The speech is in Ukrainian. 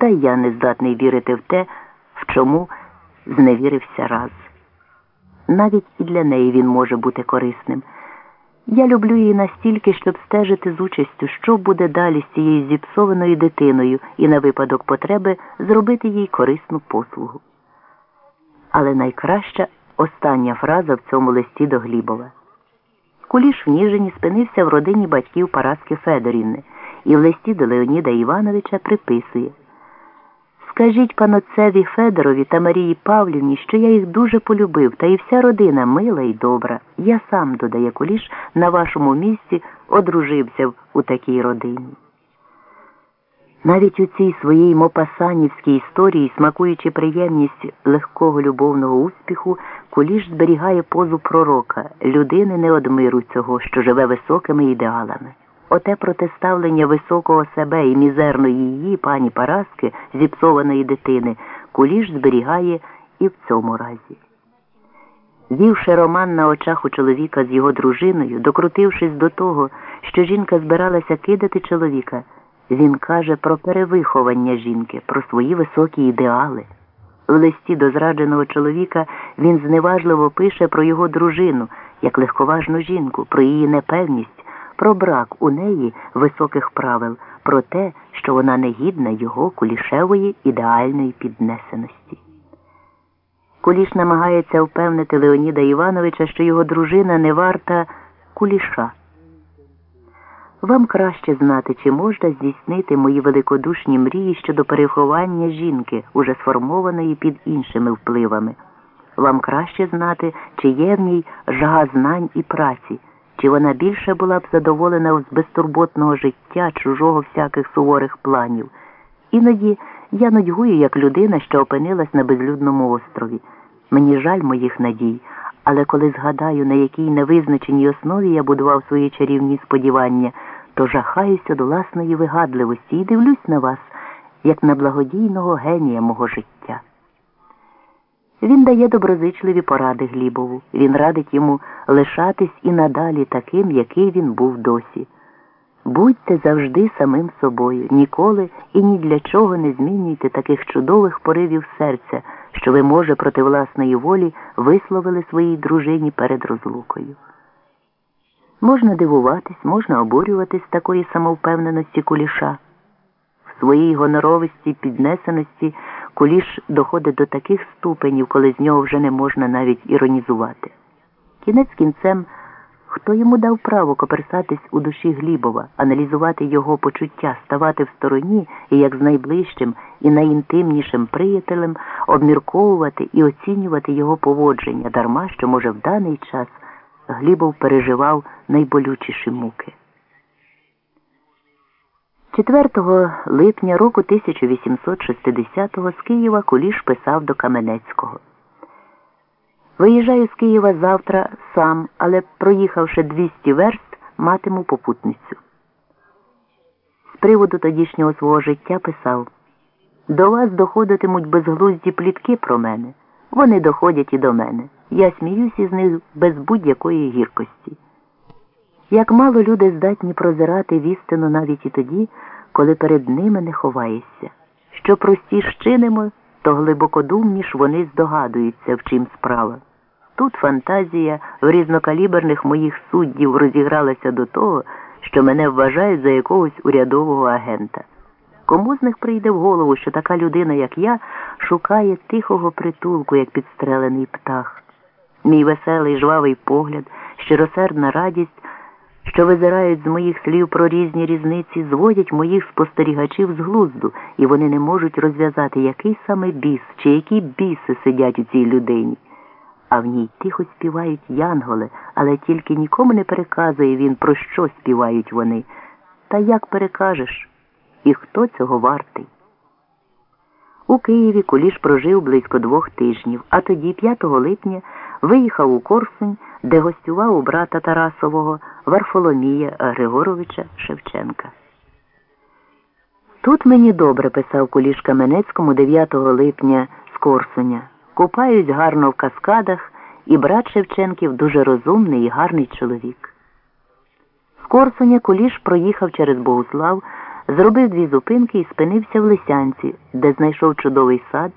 Бодай я не здатний вірити в те, в чому зневірився раз. Навіть і для неї він може бути корисним. Я люблю її настільки, щоб стежити з участю, що буде далі з цією зіпсованою дитиною і на випадок потреби зробити їй корисну послугу. Але найкраща остання фраза в цьому листі до Глібова. Куліш в Ніжині спинився в родині батьків Параски Федорівни і в листі до Леоніда Івановича приписує Скажіть паноцеві Федорові та Марії Павлівні, що я їх дуже полюбив, та і вся родина мила і добра. Я сам, додає Куліш, на вашому місці одружився у такій родині. Навіть у цій своїй мопасанівській історії, смакуючи приємність легкого любовного успіху, Куліш зберігає позу пророка, людини не од миру цього, що живе високими ідеалами. Оте протиставлення високого себе і мізерної її, пані Параски, зіпсованої дитини, Куліш зберігає і в цьому разі. Вівши роман на очах у чоловіка з його дружиною, докрутившись до того, що жінка збиралася кидати чоловіка, він каже про перевиховання жінки, про свої високі ідеали. В листі до зрадженого чоловіка він зневажливо пише про його дружину, як легковажну жінку, про її непевність, про брак у неї високих правил, про те, що вона негідна його кулішевої ідеальної піднесеності. Куліш намагається впевнити Леоніда Івановича, що його дружина не варта куліша. Вам краще знати, чи можна здійснити мої великодушні мрії щодо переховання жінки, уже сформованої під іншими впливами. Вам краще знати, чи є в ній жага знань і праці, чи вона більше була б задоволена з безтурботного життя, чужого всяких суворих планів. Іноді я нудьгую як людина, що опинилась на безлюдному острові. Мені жаль моїх надій, але коли згадаю, на якій невизначеній основі я будував свої чарівні сподівання, то жахаюся до власної вигадливості і дивлюсь на вас, як на благодійного генія мого життя. Він дає доброзичливі поради Глібову. Він радить йому лишатись і надалі таким, який він був досі. Будьте завжди самим собою, ніколи і ні для чого не змінюйте таких чудових поривів серця, що ви, може, проти власної волі висловили своїй дружині перед розлукою. Можна дивуватись, можна обурюватись такої самовпевненості куліша. В своїй гоноровості, піднесеності куліш доходить до таких ступенів, коли з нього вже не можна навіть іронізувати. Кінець кінцем, хто йому дав право коперсатись у душі Глібова, аналізувати його почуття, ставати в стороні і як з найближчим і найінтимнішим приятелем, обмірковувати і оцінювати його поводження, дарма що, може, в даний час. Глібов переживав найболючіші муки. 4 липня року 1860-го з Києва Куліш писав до Каменецького. Виїжджаю з Києва завтра сам, але проїхавши 200 верст, матиму попутницю. З приводу тодішнього свого життя писав До вас доходитимуть безглузді плітки про мене. Вони доходять і до мене. Я сміюсь із них без будь-якої гіркості. Як мало люди здатні прозирати вістину навіть і тоді, коли перед ними не ховаєшся. Що прості щинимо, то глибокодумніш вони здогадуються, в чим справа. Тут фантазія в різнокаліберних моїх суддів розігралася до того, що мене вважають за якогось урядового агента. Кому з них прийде в голову, що така людина, як я, шукає тихого притулку, як підстрелений птах? Мій веселий жвавий погляд, щиросердна радість, що визирають з моїх слів про різні різниці, зводять моїх спостерігачів з глузду, і вони не можуть розв'язати, який саме біс чи які біси сидять у цій людині. А в ній тихо співають янголи, але тільки нікому не переказує він, про що співають вони. Та як перекажеш? І хто цього вартий? У Києві Куліш прожив близько двох тижнів, а тоді, 5 липня, виїхав у Корсунь, де гостював у брата Тарасового Варфоломія Григоровича Шевченка. Тут мені добре писав Куліш Каменецькому 9 липня з Корсуня. Купаюсь гарно в каскадах, і брат Шевченків дуже розумний і гарний чоловік. З Корсуня Куліш проїхав через Богуслав Зробив дві зупинки і спинився в Лисянці, де знайшов чудовий сад,